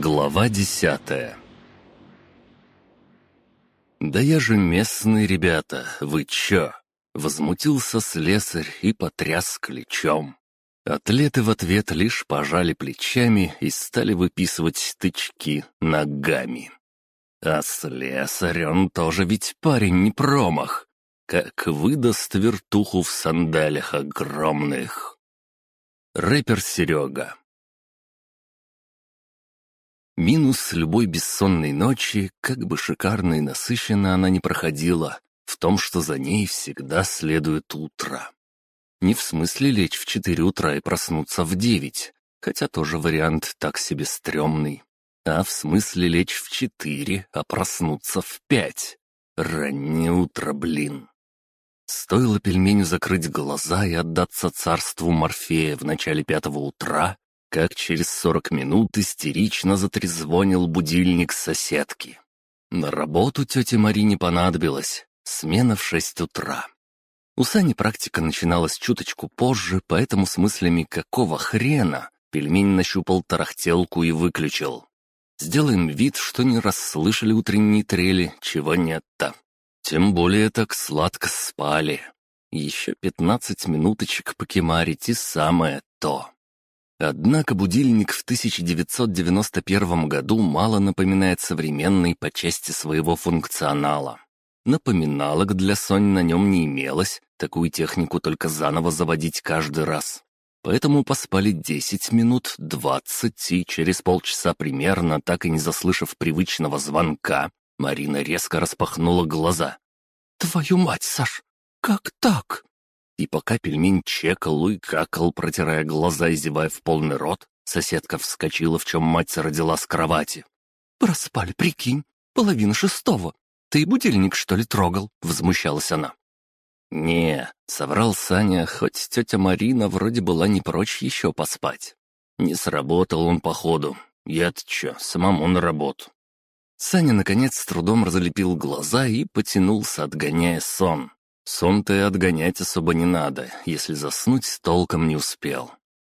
Глава десятая «Да я же местный, ребята, вы чё?» Возмутился слесарь и потряс ключом. Атлеты в ответ лишь пожали плечами и стали выписывать тычки ногами. А слесарь, он тоже ведь парень не промах. Как выдаст вертуху в сандалях огромных. Рэпер Серега Минус любой бессонной ночи, как бы шикарно и насыщенно она не проходила, в том, что за ней всегда следует утро. Не в смысле лечь в четыре утра и проснуться в девять, хотя тоже вариант так себе стрёмный, а в смысле лечь в четыре, а проснуться в пять. Раннее утро, блин. Стоило пельменю закрыть глаза и отдаться царству Морфея в начале пятого утра, как через сорок минут истерично затрезвонил будильник соседки. На работу тете Марине понадобилось. Смена в шесть утра. У Сани практика начиналась чуточку позже, поэтому с мыслями «какого хрена?» пельмень нащупал тарахтелку и выключил. Сделаем вид, что не расслышали утренние трели, чего нет-то. Тем более так сладко спали. Еще пятнадцать минуточек покемарить и самое то. Однако будильник в 1991 году мало напоминает современный по части своего функционала. Напоминалок для Сонь на нем не имелось, такую технику только заново заводить каждый раз. Поэтому поспали 10 минут, 20, и через полчаса примерно, так и не заслышав привычного звонка, Марина резко распахнула глаза. «Твою мать, Саш, как так?» И пока пельмень чекал и какал, протирая глаза и зевая в полный рот, соседка вскочила, в чем мать родила с кровати. «Проспали, прикинь, половина шестого. Ты будильник, что ли, трогал?» — возмущалась она. «Не», — соврал Саня, хоть тетя Марина вроде была не прочь еще поспать. Не сработал он походу. Я-то чё, самому на работу. Саня, наконец, с трудом разлепил глаза и потянулся, отгоняя сон. Сон-то и отгонять особо не надо, если заснуть толком не успел.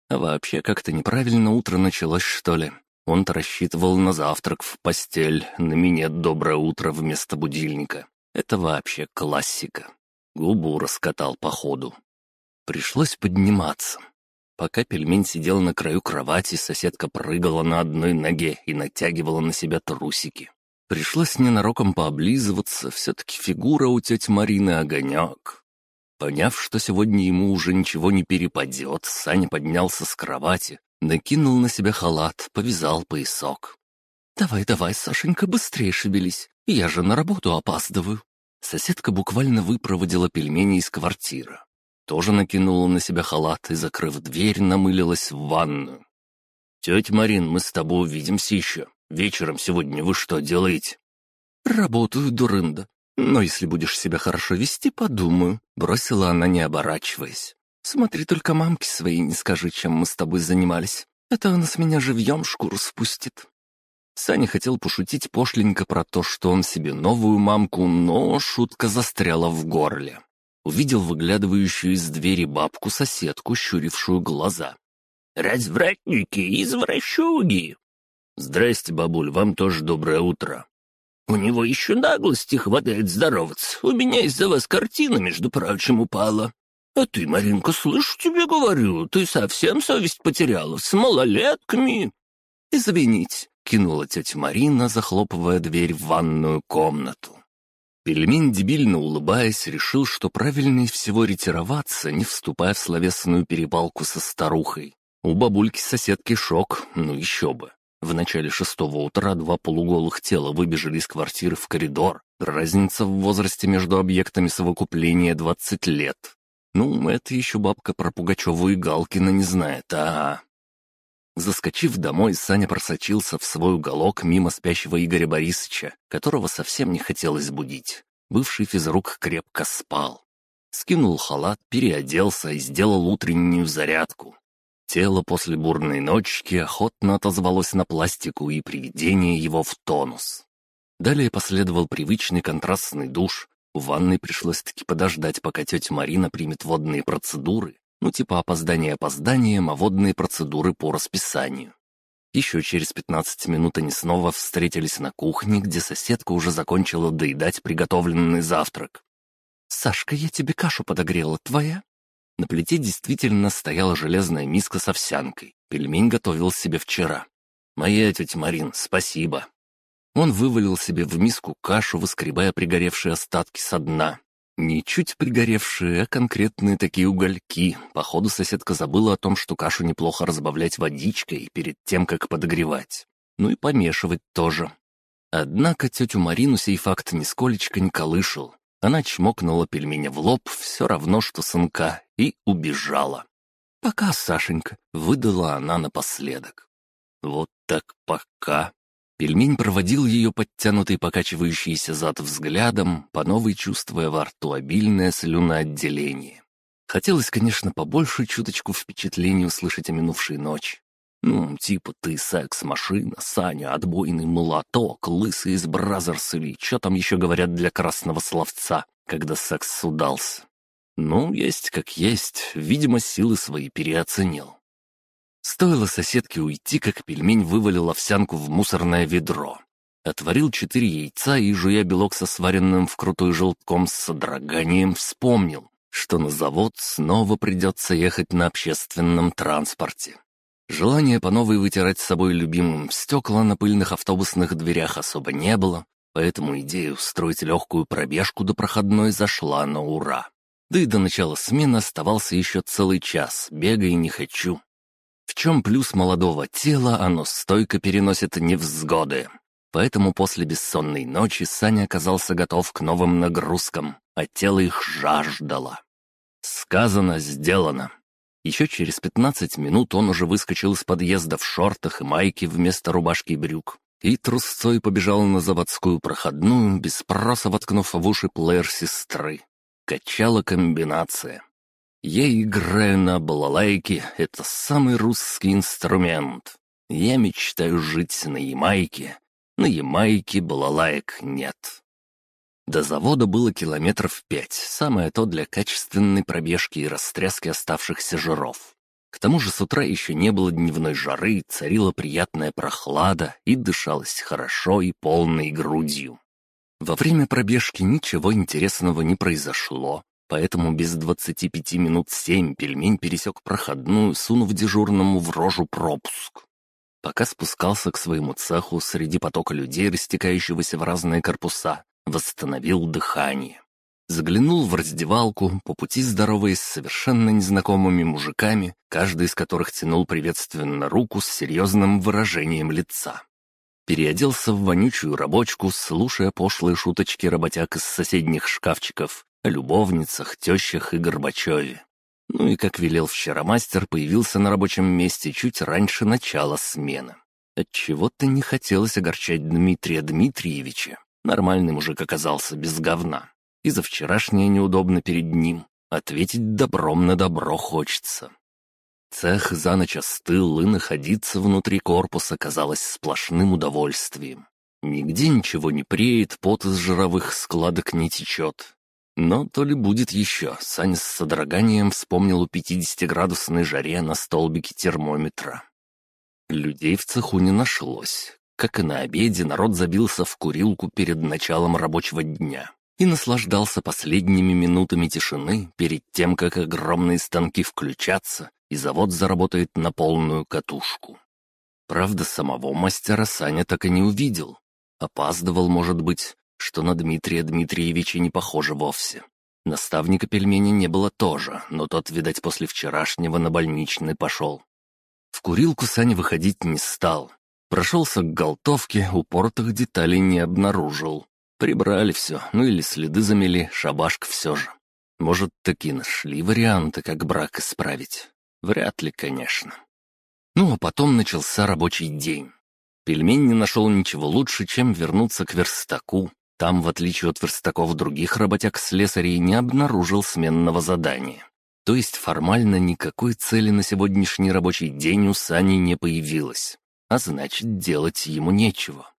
А вообще как-то неправильно утро началось, что ли. Он-то рассчитывал на завтрак в постель, на минет «Доброе утро» вместо будильника. Это вообще классика. Губу раскатал по ходу. Пришлось подниматься. Пока пельмень сидел на краю кровати, соседка прыгала на одной ноге и натягивала на себя трусики. Пришлось ненароком пооблизываться, все-таки фигура у тети Марины огонек. Поняв, что сегодня ему уже ничего не перепадет, Саня поднялся с кровати, накинул на себя халат, повязал поясок. «Давай-давай, Сашенька, быстрее шевелись, я же на работу опаздываю». Соседка буквально выпроводила пельмени из квартиры. Тоже накинула на себя халат и, закрыв дверь, намылилась в ванную. «Тетя Марин, мы с тобой увидимся еще. Вечером сегодня вы что делаете?» «Работаю, дурында. Но если будешь себя хорошо вести, подумаю», — бросила она, не оборачиваясь. «Смотри, только мамке своей не скажи, чем мы с тобой занимались. Это она с меня живьем шкуру спустит». Саня хотел пошутить пошленько про то, что он себе новую мамку, но шутка застряла в горле. Увидел выглядывающую из двери бабку-соседку, щурившую глаза. «Развратники, извращуги!» «Здрасте, бабуль, вам тоже доброе утро». «У него еще наглости хватает здороваться. У меня из-за вас картина, между прочим, упала. А ты, Маринка, слышь, тебе говорю, ты совсем совесть потеряла с малолетками». «Извините», — кинула тетя Марина, захлопывая дверь в ванную комнату. Пельмень, дебильно улыбаясь, решил, что правильнее всего ретироваться, не вступая в словесную перепалку со старухой. У бабульки-соседки шок, ну еще бы. В начале шестого утра два полуголых тела выбежали из квартиры в коридор. Разница в возрасте между объектами совокупления двадцать лет. Ну, это еще бабка про Пугачеву и Галкина не знает, а... Заскочив домой, Саня просочился в свой уголок мимо спящего Игоря Борисовича, которого совсем не хотелось будить. Бывший физрук крепко спал. Скинул халат, переоделся и сделал утреннюю зарядку. Тело после бурной ночки охотно отозвалось на пластику и приведение его в тонус. Далее последовал привычный контрастный душ. В ванной пришлось-таки подождать, пока тетя Марина примет водные процедуры. Ну, типа опоздание опозданием, а водные процедуры по расписанию. Еще через 15 минут они снова встретились на кухне, где соседка уже закончила доедать приготовленный завтрак. «Сашка, я тебе кашу подогрела, твоя?» На плите действительно стояла железная миска с овсянкой. Пельмень готовил себе вчера. «Моя тетя Марин, спасибо». Он вывалил себе в миску кашу, выскребая пригоревшие остатки со дна. Не чуть пригоревшие, а конкретные такие угольки. Походу, соседка забыла о том, что кашу неплохо разбавлять водичкой перед тем, как подогревать. Ну и помешивать тоже. Однако тетю Марину сей факт нисколечко не колышел. Она чмокнула пельменя в лоб, все равно, что сынка, и убежала. «Пока, Сашенька», — выдала она напоследок. «Вот так пока». Пельмень проводил ее подтянутый покачивающийся зад взглядом, по новой чувствуя во рту обильное слюноотделение. Хотелось, конечно, побольше чуточку впечатлений услышать о минувшей ночи. Ну, типа ты секс-машина, Саня, отбойный молоток, лысый из Brazzers или что там еще говорят для красного словца, когда секс удался. Ну, есть как есть, видимо, силы свои переоценил. Стоило соседке уйти, как пельмень вывалил овсянку в мусорное ведро. Отварил четыре яйца и, жуя белок со сваренным вкрутой желтком с содроганием, вспомнил, что на завод снова придется ехать на общественном транспорте. Желания по новой вытирать с собой любимым стекла на пыльных автобусных дверях особо не было, поэтому идея устроить легкую пробежку до проходной зашла на ура. Да и до начала смены оставался еще целый час, бегай не хочу. В чем плюс молодого тела, оно стойко переносит невзгоды. Поэтому после бессонной ночи Саня оказался готов к новым нагрузкам, а тело их жаждало. Сказано, сделано. Еще через 15 минут он уже выскочил из подъезда в шортах и майке вместо рубашки и брюк и трусцой побежал на заводскую проходную, без спроса воткнув в уши плеер сестры. Качала комбинация. Я играю на балалайке, это самый русский инструмент. Я мечтаю жить на Ямайке. На Ямайке балалаек нет. До завода было километров пять, самое то для качественной пробежки и растряски оставшихся жиров. К тому же с утра еще не было дневной жары, царила приятная прохлада и дышалось хорошо и полной грудью. Во время пробежки ничего интересного не произошло, поэтому без двадцати пяти минут семь пельмень пересек проходную, сунув дежурному в рожу пропуск. Пока спускался к своему цеху среди потока людей, растекающегося в разные корпуса, восстановил дыхание. Заглянул в раздевалку, по пути здороваясь с совершенно незнакомыми мужиками, каждый из которых тянул приветственно руку с серьезным выражением лица. Переоделся в вонючую рабочку, слушая пошлые шуточки работяг из соседних шкафчиков о любовницах, тещах и Горбачеве. Ну и, как велел вчера мастер, появился на рабочем месте чуть раньше начала смены. Отчего-то не хотелось огорчать Дмитрия Дмитриевича. Нормальный мужик оказался без говна. И за вчерашнее неудобно перед ним. Ответить добром на добро хочется. Цех за ночь остыл, и находиться внутри корпуса казалось сплошным удовольствием. Нигде ничего не преет, пот из жировых складок не течет. Но то ли будет еще, Саня с содроганием вспомнил у 50-градусной жаре на столбике термометра. Людей в цеху не нашлось. Как и на обеде, народ забился в курилку перед началом рабочего дня и наслаждался последними минутами тишины перед тем, как огромные станки включатся и завод заработает на полную катушку. Правда, самого мастера Саня так и не увидел. Опаздывал, может быть, что на Дмитрия Дмитриевича не похоже вовсе. Наставника пельмени не было тоже, но тот, видать, после вчерашнего на больничный пошел. В курилку Саня выходить не стал, Прошелся к голтовке, упортых деталей не обнаружил. Прибрали все, ну или следы замели, шабашка все же. Может, таки нашли варианты, как брак исправить. Вряд ли, конечно. Ну, а потом начался рабочий день. Пельмень не нашел ничего лучше, чем вернуться к верстаку. Там, в отличие от верстаков других работяг-слесарей, не обнаружил сменного задания. То есть формально никакой цели на сегодняшний рабочий день у Сани не появилось а значит, делать ему нечего.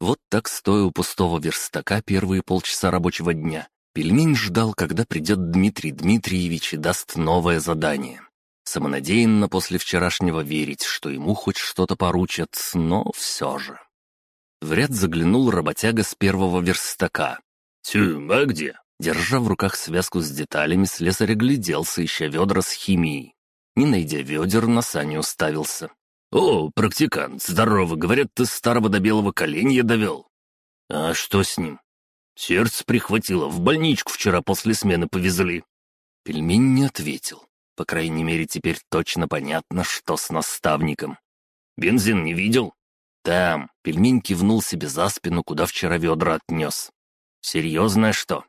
Вот так, стоя у пустого верстака первые полчаса рабочего дня, пельмень ждал, когда придет Дмитрий Дмитриевич и даст новое задание. Самонадеянно после вчерашнего верить, что ему хоть что-то поручат, но все же. В ряд заглянул работяга с первого верстака. «Тю, а где?» Держа в руках связку с деталями, слесарь огляделся, ища ведра с химией. Не найдя ведер, на Саню уставился. «О, практикант, здорово, говорят, ты старого до белого коленя довел». «А что с ним?» «Сердце прихватило, в больничку вчера после смены повезли». Пельмень не ответил. По крайней мере, теперь точно понятно, что с наставником. «Бензин не видел?» «Там». Пельмень кивнул себе за спину, куда вчера ведра отнес. «Серьезное что?»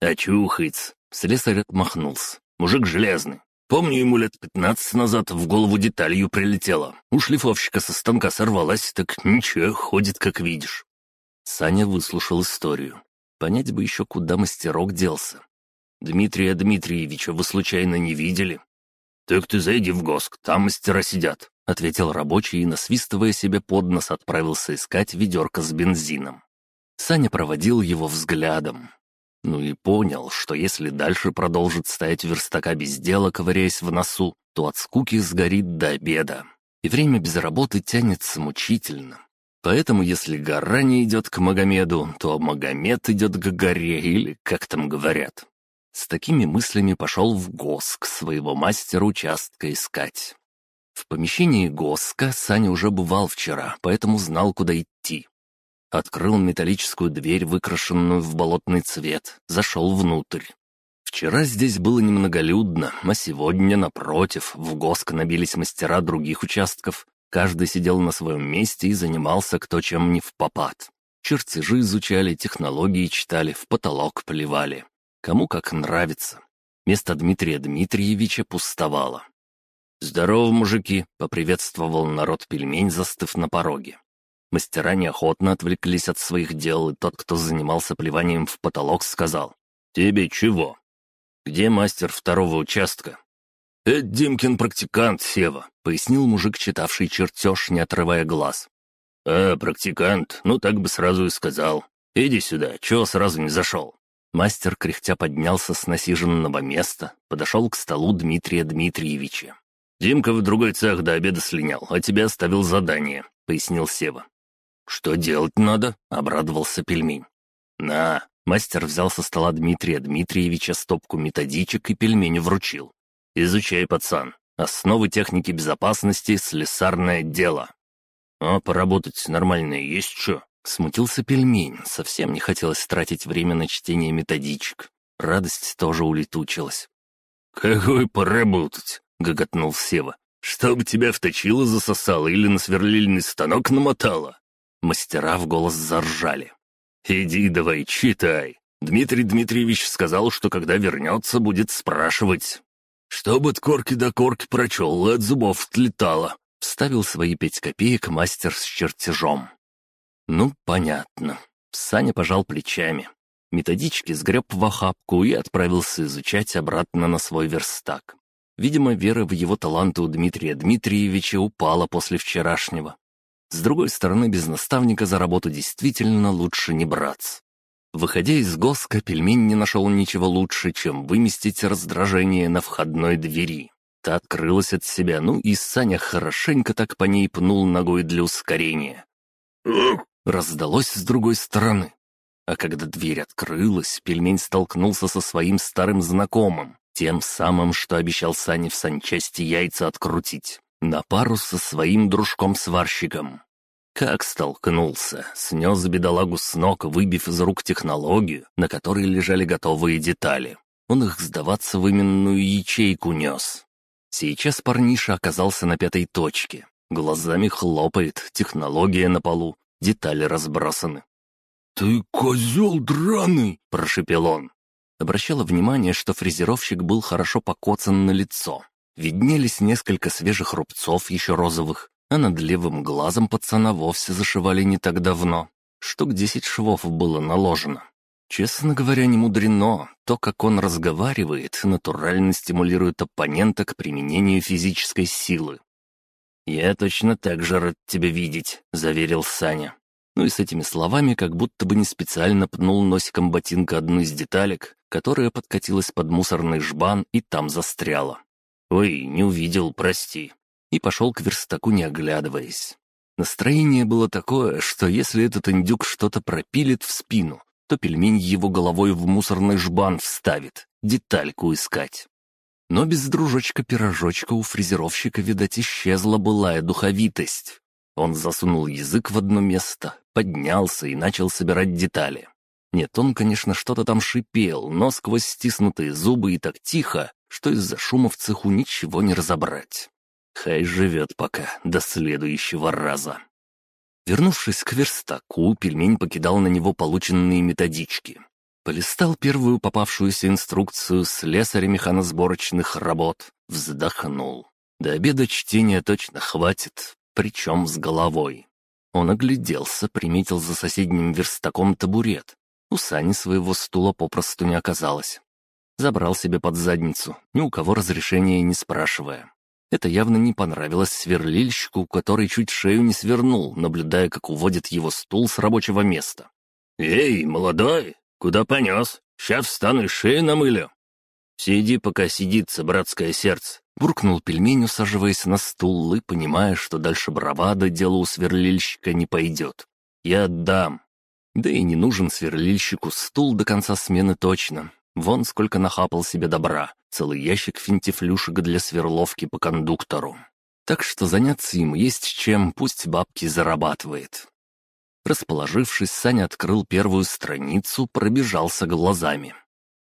«Очухается!» — слесарь отмахнулся. «Мужик железный. Помню, ему лет пятнадцать назад в голову деталью прилетело. У шлифовщика со станка сорвалась, так ничего, ходит, как видишь». Саня выслушал историю. Понять бы еще, куда мастерок делся. «Дмитрия Дмитриевича вы случайно не видели?» «Так ты зайди в ГОСК, там мастера сидят», — ответил рабочий и, насвистывая себе под нос, отправился искать ведерко с бензином. Саня проводил его взглядом. Ну и понял, что если дальше продолжит стоять верстака без дела, ковыряясь в носу, то от скуки сгорит до обеда. И время без работы тянется мучительно. Поэтому если гора не идет к Магомеду, то Магомед идет к горе, или как там говорят. С такими мыслями пошел в ГОСК своего мастера участка искать. В помещении ГОСКа Саня уже бывал вчера, поэтому знал, куда идти. Открыл металлическую дверь, выкрашенную в болотный цвет, зашел внутрь. Вчера здесь было немноголюдно, а сегодня, напротив, в ГОСК набились мастера других участков. Каждый сидел на своем месте и занимался кто чем не в попад. Чертежи изучали, технологии читали, в потолок плевали. Кому как нравится. Место Дмитрия Дмитриевича пустовало. «Здорово, мужики!» — поприветствовал народ пельмень, застыв на пороге. Мастера неохотно отвлеклись от своих дел, и тот, кто занимался плеванием в потолок, сказал «Тебе чего?» «Где мастер второго участка?» «Это Димкин практикант, Сева», — пояснил мужик, читавший чертеж, не отрывая глаз. «А, практикант, ну так бы сразу и сказал. Иди сюда, чего сразу не зашел?» Мастер кряхтя поднялся с насиженного места, подошел к столу Дмитрия Дмитриевича. «Димка в другой цех до обеда слинял, а тебе оставил задание», — пояснил Сева. «Что делать надо?» — обрадовался пельмень. «На!» — мастер взял со стола Дмитрия Дмитриевича стопку методичек и пельмень вручил. «Изучай, пацан. Основы техники безопасности, слесарное дело». «А поработать нормально есть что?» — смутился пельмень. Совсем не хотелось тратить время на чтение методичек. Радость тоже улетучилась. «Какой поработать?» — гоготнул Сева. «Чтоб тебя вточило засосало или на сверлильный станок намотало?» Мастера в голос заржали. «Иди давай, читай. Дмитрий Дмитриевич сказал, что когда вернется, будет спрашивать. Чтобы от корки до корки прочел, от зубов отлетало». Вставил свои пять копеек мастер с чертежом. «Ну, понятно». Саня пожал плечами. Методички сгреб в охапку и отправился изучать обратно на свой верстак. Видимо, вера в его таланты у Дмитрия Дмитриевича упала после вчерашнего. С другой стороны, без наставника за работу действительно лучше не браться. Выходя из ГОСКа, пельмень не нашел ничего лучше, чем выместить раздражение на входной двери. Та открылась от себя, ну и Саня хорошенько так по ней пнул ногой для ускорения. Раздалось с другой стороны. А когда дверь открылась, пельмень столкнулся со своим старым знакомым, тем самым, что обещал Сане в санчасти яйца открутить на пару со своим дружком-сварщиком. Как столкнулся, снес бедолагу с ног, выбив из рук технологию, на которой лежали готовые детали. Он их сдаваться в именную ячейку нес. Сейчас парниша оказался на пятой точке. Глазами хлопает, технология на полу, детали разбросаны. «Ты козел драный!» – прошепел он. Обращала внимание, что фрезеровщик был хорошо покоцан на лицо. Виднелись несколько свежих рубцов, еще розовых, а над левым глазом пацана вовсе зашивали не так давно. Штук десять швов было наложено. Честно говоря, не мудрено. То, как он разговаривает, натурально стимулирует оппонента к применению физической силы. «Я точно так же рад тебя видеть», — заверил Саня. Ну и с этими словами как будто бы не специально пнул носиком ботинка одну из деталек, которая подкатилась под мусорный жбан и там застряла. «Ой, не увидел, прости». И пошел к верстаку, не оглядываясь. Настроение было такое, что если этот индюк что-то пропилит в спину, то пельмень его головой в мусорный жбан вставит, детальку искать. Но без дружочка-пирожочка у фрезеровщика, видать, исчезла былая духовитость. Он засунул язык в одно место, поднялся и начал собирать детали. Нет, он, конечно, что-то там шипел, но сквозь стиснутые зубы и так тихо, что из-за шума в цеху ничего не разобрать. Хай живет пока, до следующего раза. Вернувшись к верстаку, пельмень покидал на него полученные методички. Полистал первую попавшуюся инструкцию слесаря механосборочных работ, вздохнул. До обеда чтения точно хватит, причем с головой. Он огляделся, приметил за соседним верстаком табурет. У Сани своего стула попросту не оказалось. Забрал себе под задницу, ни у кого разрешения не спрашивая. Это явно не понравилось сверлильщику, который чуть шею не свернул, наблюдая, как уводит его стул с рабочего места. «Эй, молодой, куда понес? Сейчас встану и шею намылю». «Сиди, пока сидится, братское сердце», — буркнул пельмень, усаживаясь на стул и понимая, что дальше бравада дело у сверлильщика не пойдет. «Я отдам». Да и не нужен сверлильщику стул до конца смены точно. Вон сколько нахапал себе добра. Целый ящик финтифлюшек для сверловки по кондуктору. Так что заняться им есть чем, пусть бабки зарабатывает. Расположившись, Саня открыл первую страницу, пробежался глазами.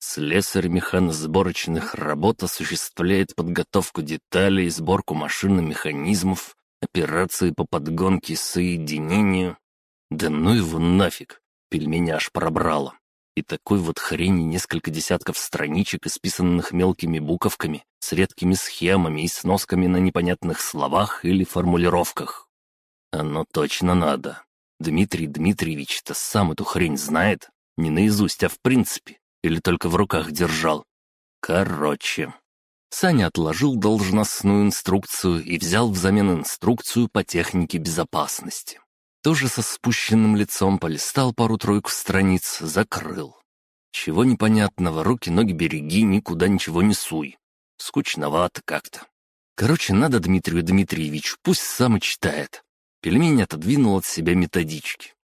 Слесарь механосборочных работ осуществляет подготовку деталей, сборку машин и механизмов, операции по подгонке и соединению. Да ну его нафиг, пельмени аж пробрало. И такой вот хрени несколько десятков страничек, исписанных мелкими буковками, с редкими схемами и сносками на непонятных словах или формулировках. Оно точно надо. Дмитрий Дмитриевич-то сам эту хрень знает. Не наизусть, а в принципе. Или только в руках держал. Короче. Саня отложил должностную инструкцию и взял взамен инструкцию по технике безопасности тоже со спущенным лицом полистал пару-тройку страниц, закрыл. Чего непонятного, руки-ноги береги, никуда ничего не суй. Скучновато как-то. Короче, надо Дмитрию Дмитриевичу, пусть сам и читает. Пельмень отодвинул от себя методички.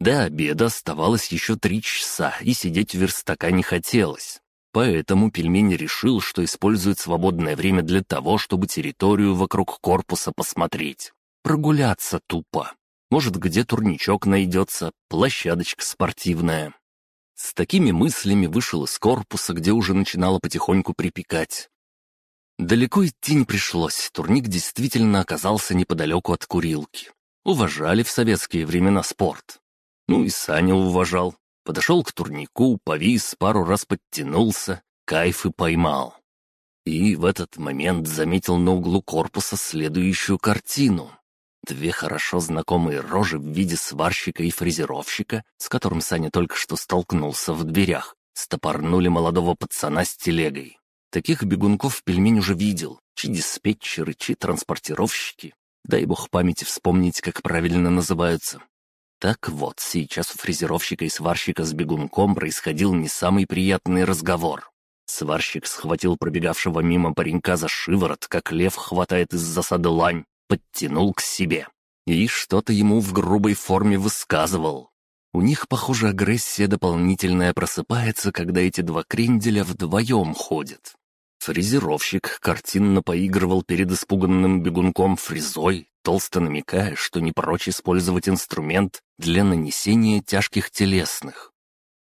До обеда оставалось еще три часа, и сидеть в верстака не хотелось. Поэтому пельмень решил, что использует свободное время для того, чтобы территорию вокруг корпуса посмотреть. Прогуляться тупо. Может, где турничок найдется, площадочка спортивная. С такими мыслями вышел из корпуса, где уже начинало потихоньку припекать. Далеко идти не пришлось, турник действительно оказался неподалеку от курилки. Уважали в советские времена спорт. Ну и Саня уважал. Подошел к турнику, повис, пару раз подтянулся, кайф и поймал. И в этот момент заметил на углу корпуса следующую картину. Две хорошо знакомые рожи в виде сварщика и фрезеровщика, с которым Саня только что столкнулся в дверях, стопорнули молодого пацана с телегой. Таких бегунков пельмень уже видел, чи диспетчеры, чи транспортировщики. Дай бог памяти вспомнить, как правильно называются. Так вот, сейчас у фрезеровщика и сварщика с бегунком происходил не самый приятный разговор. Сварщик схватил пробегавшего мимо паренька за шиворот, как лев хватает из засады лань, подтянул к себе и что-то ему в грубой форме высказывал. У них, похоже, агрессия дополнительная просыпается, когда эти два кренделя вдвоем ходят. Фрезеровщик картинно поигрывал перед испуганным бегунком фрезой, толсто намекая, что не прочь использовать инструмент для нанесения тяжких телесных.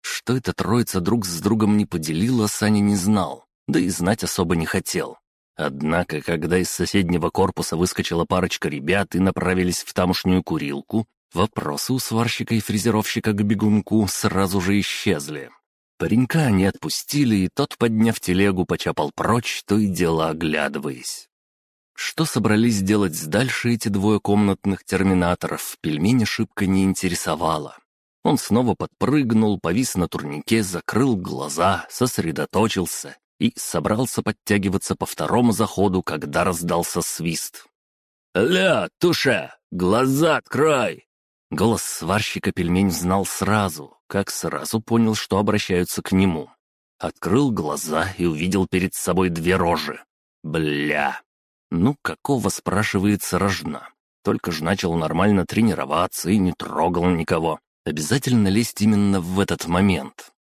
Что эта троица друг с другом не поделила, Саня не знал, да и знать особо не хотел. Однако, когда из соседнего корпуса выскочила парочка ребят и направились в тамошнюю курилку, вопросы у сварщика и фрезеровщика к бегунку сразу же исчезли. Паренька не отпустили, и тот, подняв телегу, почапал прочь, то и дело оглядываясь. Что собрались делать дальше эти двое комнатных терминаторов, пельмени шибко не интересовало. Он снова подпрыгнул, повис на турнике, закрыл глаза, сосредоточился и собрался подтягиваться по второму заходу, когда раздался свист. «Ля, туша, глаза открой!» Голос сварщика пельмень знал сразу, как сразу понял, что обращаются к нему. Открыл глаза и увидел перед собой две рожи. Бля. Ну, какого, спрашивается, рожна? Только ж начал нормально тренироваться и не трогал никого. Обязательно лезть именно в этот момент.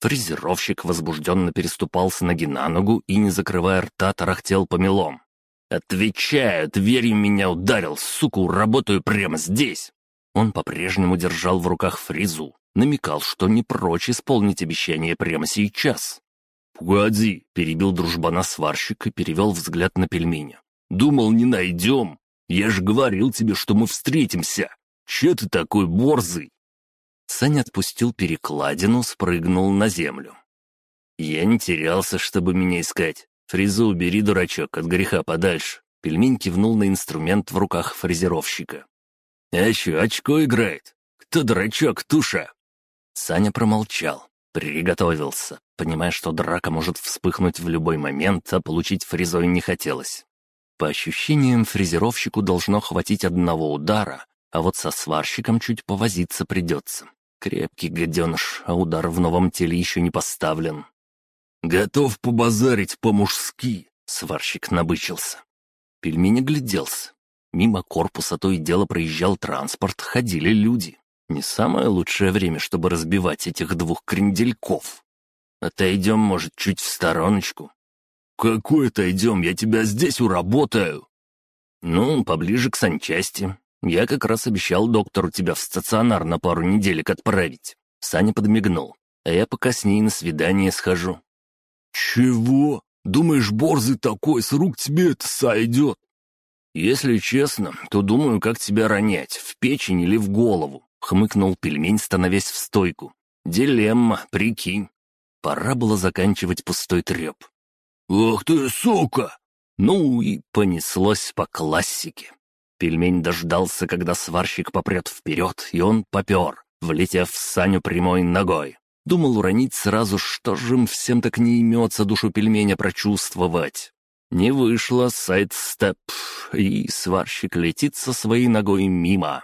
Фрезеровщик возбужденно переступал с ноги на ногу и, не закрывая рта, тарахтел помелом. «Отвечаю, дверью меня ударил, суку, работаю прямо здесь!» Он по-прежнему держал в руках фрезу, намекал, что не прочь исполнить обещание прямо сейчас. «Погоди!» — перебил дружбана сварщик и перевел взгляд на пельмени. «Думал, не найдем. Я же говорил тебе, что мы встретимся. Че ты такой борзый?» Саня отпустил перекладину, спрыгнул на землю. «Я не терялся, чтобы меня искать. Фрезу убери, дурачок, от греха подальше». Пельмень кивнул на инструмент в руках фрезеровщика. «А чё, очко играет? Кто дурачок, туша?» Саня промолчал, приготовился, понимая, что драка может вспыхнуть в любой момент, а получить фрезой не хотелось. По ощущениям, фрезеровщику должно хватить одного удара, а вот со сварщиком чуть повозиться придется. Крепкий гаденыш, а удар в новом теле еще не поставлен. «Готов побазарить по-мужски», — сварщик набычился. Пельмень огляделся. Мимо корпуса то и дело проезжал транспорт, ходили люди. Не самое лучшее время, чтобы разбивать этих двух крендельков. Отойдем, может, чуть в стороночку. «Какой отойдем? Я тебя здесь уработаю!» «Ну, поближе к санчасти. Я как раз обещал доктору тебя в стационар на пару неделек отправить». Саня подмигнул. «А я пока с ней на свидание схожу. «Чего? Думаешь, борзый такой, с рук тебе это сойдет?» «Если честно, то думаю, как тебя ронять, в печень или в голову», — хмыкнул пельмень, становясь в стойку. «Дилемма, прикинь». Пора было заканчивать пустой треп. «Ах ты, сука!» Ну и понеслось по классике. Пельмень дождался, когда сварщик попрет вперед, и он попер, влетев в Саню прямой ногой. Думал уронить сразу, что же им всем так не имется душу пельменя прочувствовать. Не вышло сайд-степ, и сварщик летит со своей ногой мимо.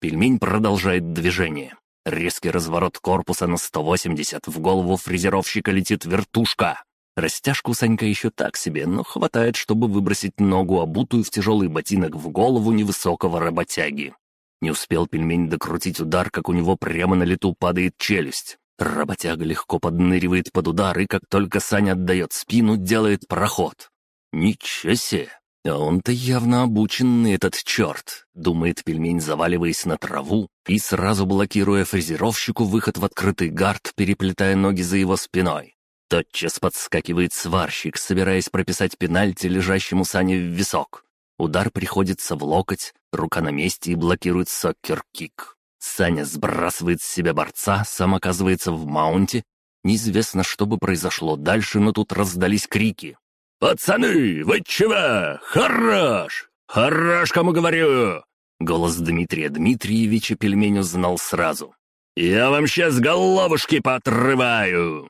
Пельмень продолжает движение. Резкий разворот корпуса на 180, в голову фрезеровщика летит вертушка. Растяжку Санька еще так себе, но хватает, чтобы выбросить ногу, обутую в тяжелый ботинок в голову невысокого работяги. Не успел пельмень докрутить удар, как у него прямо на лету падает челюсть. Работяга легко подныривает под удар, и как только Саня отдает спину, делает проход. Ничего себе! А он-то явно обученный, этот черт, думает пельмень, заваливаясь на траву и сразу блокируя фрезеровщику выход в открытый гард, переплетая ноги за его спиной. Тотчас подскакивает сварщик, собираясь прописать пенальти лежащему Сане в висок. Удар приходится в локоть, рука на месте и блокирует сокер-кик. Саня сбрасывает с себя борца, сам оказывается в маунте. Неизвестно, что бы произошло дальше, но тут раздались крики. «Пацаны, вы чего? Хорош! Хорош, кому говорю!» Голос Дмитрия Дмитриевича пельмень узнал сразу. «Я вам сейчас головушки поотрываю!»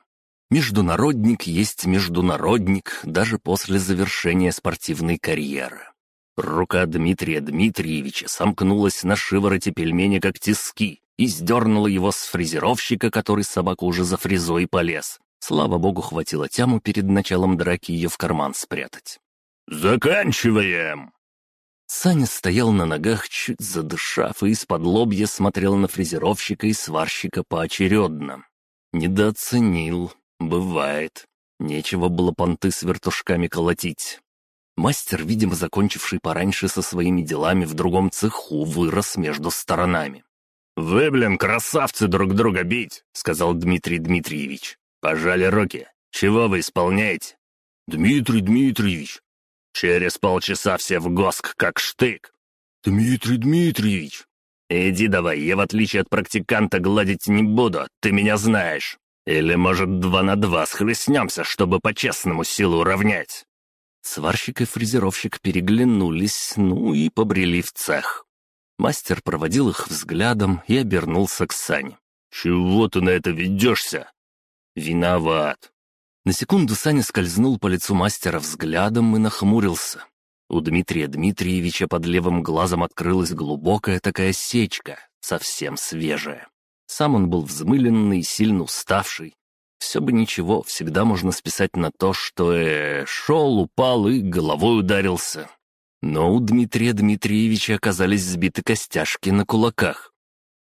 Международник есть международник даже после завершения спортивной карьеры. Рука Дмитрия Дмитриевича сомкнулась на шивороте пельменя как тиски и сдернула его с фрезеровщика, который собаку уже за фрезой полез. Слава богу, хватило тяму перед началом драки ее в карман спрятать. «Заканчиваем!» Саня стоял на ногах, чуть задышав, и из-под лобья смотрел на фрезеровщика и сварщика поочередно. Недооценил. Бывает. Нечего было понты с вертушками колотить. Мастер, видимо, закончивший пораньше со своими делами в другом цеху, вырос между сторонами. «Вы, блин, красавцы друг друга бить!» — сказал Дмитрий Дмитриевич. «Пожали руки. Чего вы исполняете?» «Дмитрий Дмитриевич!» «Через полчаса все в госк, как штык!» «Дмитрий Дмитриевич!» «Иди давай, я в отличие от практиканта гладить не буду, ты меня знаешь. Или, может, два на два схлестнемся, чтобы по-честному силу уравнять?» Сварщик и фрезеровщик переглянулись, ну и побрели в цех. Мастер проводил их взглядом и обернулся к Сане. «Чего ты на это ведешься?» «Виноват». На секунду Саня скользнул по лицу мастера взглядом и нахмурился. У Дмитрия Дмитриевича под левым глазом открылась глубокая такая сечка, совсем свежая. Сам он был взмыленный сильно уставший. Все бы ничего, всегда можно списать на то, что э, шел, упал и головой ударился. Но у Дмитрия Дмитриевича оказались сбиты костяшки на кулаках.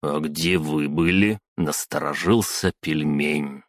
«А где вы были?» — насторожился пельмень.